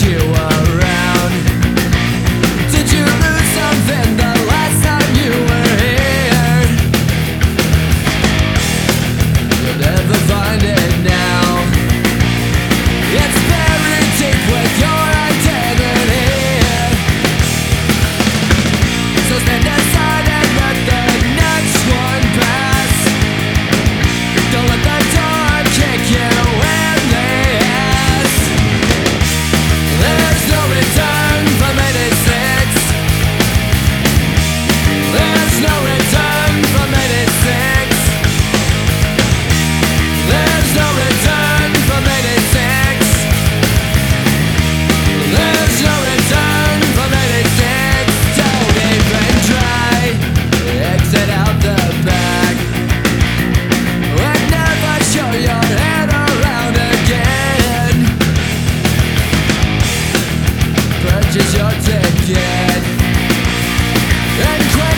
you. protected and